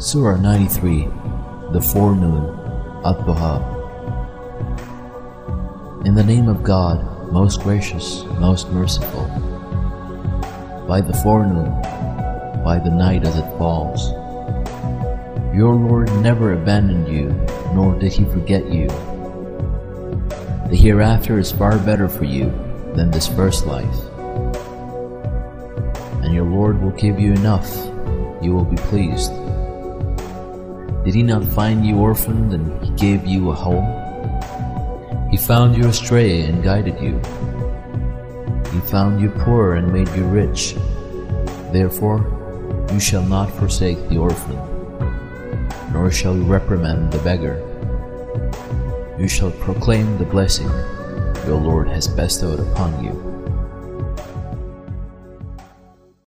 Surah 93 The Forenoon At-Duha In the name of God, most gracious, most merciful. By the forenoon, by the night as it falls. Your Lord never abandoned you, nor did he forget you. The hereafter is far better for you than this first life. And your Lord will give you enough, you will be pleased. Did he not find you orphaned and he gave you a home? He found you astray and guided you. He found you poor and made you rich. Therefore, you shall not forsake the orphan, nor shall you reprimand the beggar. You shall proclaim the blessing your Lord has bestowed upon you.